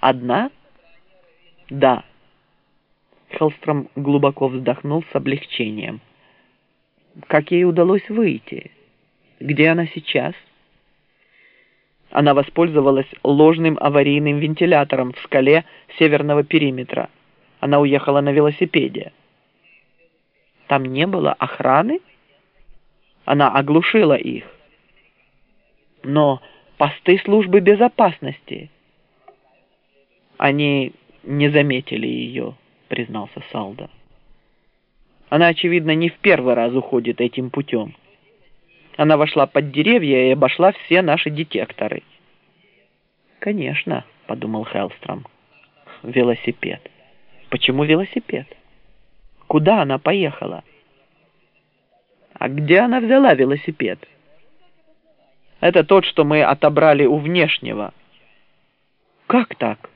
Одна? Да. Хеллстром глубоко вздохнул с облегчением. Как ей удалось выйти? Где она сейчас? Она воспользовалась ложным аварийным вентилятором в скале северного периметра. Она уехала на велосипеде. Там не было охраны? Она оглушила их. Но посты службы безопасности. Они не заметили ее, признался Салда. Она, очевидно, не в первый раз уходит этим путем. Она вошла под деревья и обошла все наши детекторы. «Конечно», — подумал Хеллстром. «Велосипед. Почему велосипед? Куда она поехала?» «А где она взяла велосипед?» «Это тот, что мы отобрали у внешнего». «Как так?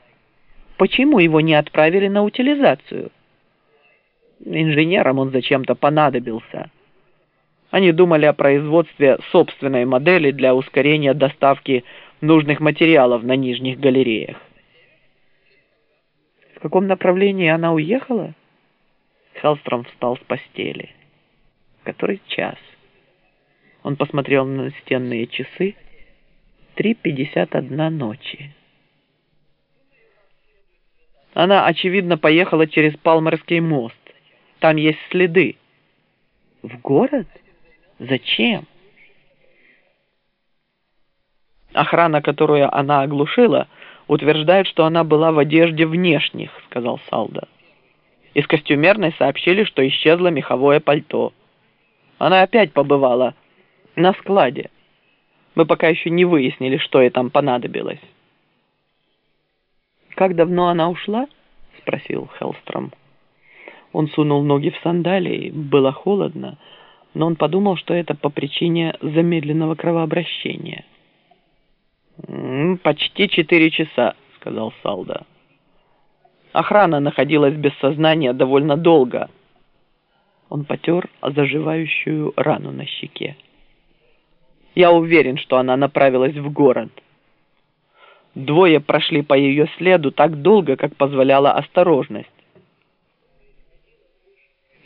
Почему его не отправили на утилизацию?» Инженерам он зачем-то понадобился. Они думали о производстве собственной модели для ускорения доставки нужных материалов на нижних галереях. В каком направлении она уехала? Хеллстром встал с постели. Который час? Он посмотрел на настенные часы. Три пятьдесят одна ночи. Она, очевидно, поехала через Палмерский мост. Там есть следы. В город? Зачем? Охрана, которую она оглушила, утверждает, что она была в одежде внешних, сказал Салда. Из костюмерной сообщили, что исчезло меховое пальто. Она опять побывала на складе. Мы пока еще не выяснили, что ей там понадобилось. «Как давно она ушла?» — спросил Хеллстром. Он сунул ноги в сандалии, было холодно, но он подумал, что это по причине замедленного кровообращения. «Почти четыре часа», — сказал Салда. Охрана находилась без сознания довольно долго. Он потер заживающую рану на щеке. Я уверен, что она направилась в город. Двое прошли по ее следу так долго, как позволяла осторожность.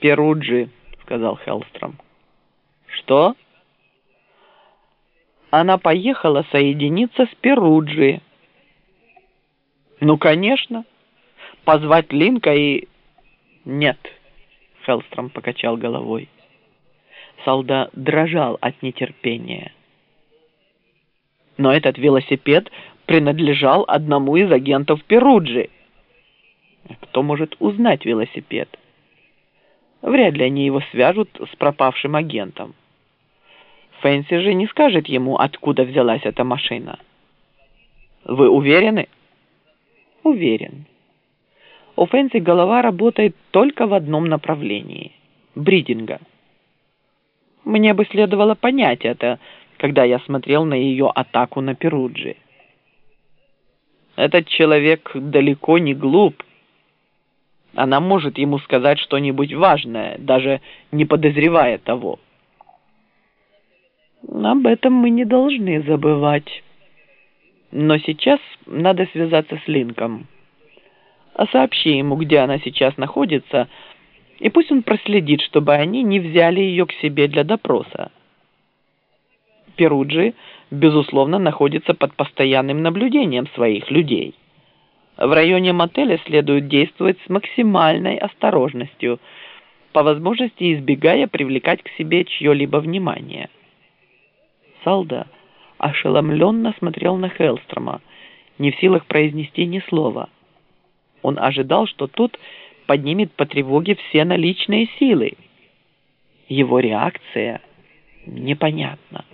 Перуджи, сказал Хеллстром. Что? Она поехала соединиться с Перуджи. Ну, конечно. Позвать Линка и... Нет, Хеллстром покачал головой. Солда дрожал от нетерпения. Но этот велосипед принадлежал одному из агентов Перуджи. Кто может узнать велосипед? Вряд ли они его свяжут с пропавшим агентом. Фэнси же не скажет ему, откуда взялась эта машина. Вы уверены? Уверен. У Фэнси голова работает только в одном направлении – бридинга. Мне бы следовало понять это, когда я смотрел на ее атаку на Перуджи. Этот человек далеко не глуп, она может ему сказать что-нибудь важное, даже не подозревая того. Об этом мы не должны забывать. Но сейчас надо связаться с Линком. А сообщи ему, где она сейчас находится, и пусть он проследит, чтобы они не взяли ее к себе для допроса. Перуджи, безусловно, находится под постоянным наблюдением своих людей. В районе мотеля следует действовать с максимальной осторожностью, по возможности избегая привлекать к себе чье-либо внимание. Салда ошеломленно смотрел на Хелстрома, не в силах произнести ни слова. Он ожидал, что тот поднимет по тревоге все наличные силы. Его реакция непонятна.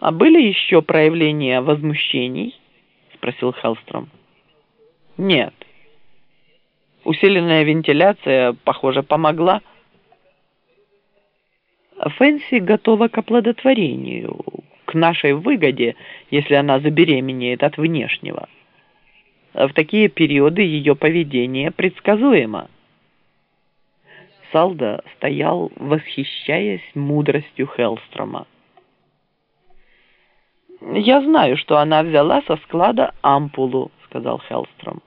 А были еще проявления возмущений? спросил Хеллстром. Нет. Усиленная вентиляция, похоже, помогла. Фэнси готова к оплодотворению, к нашей выгоде, если она забеременеет от внешнего. В такие периоды ее поведение предсказуемо. Салда стоял, восхищаясь мудростью Хеллстрома. «Я знаю, что она взяла со склада ампулу», — сказал Хеллстром.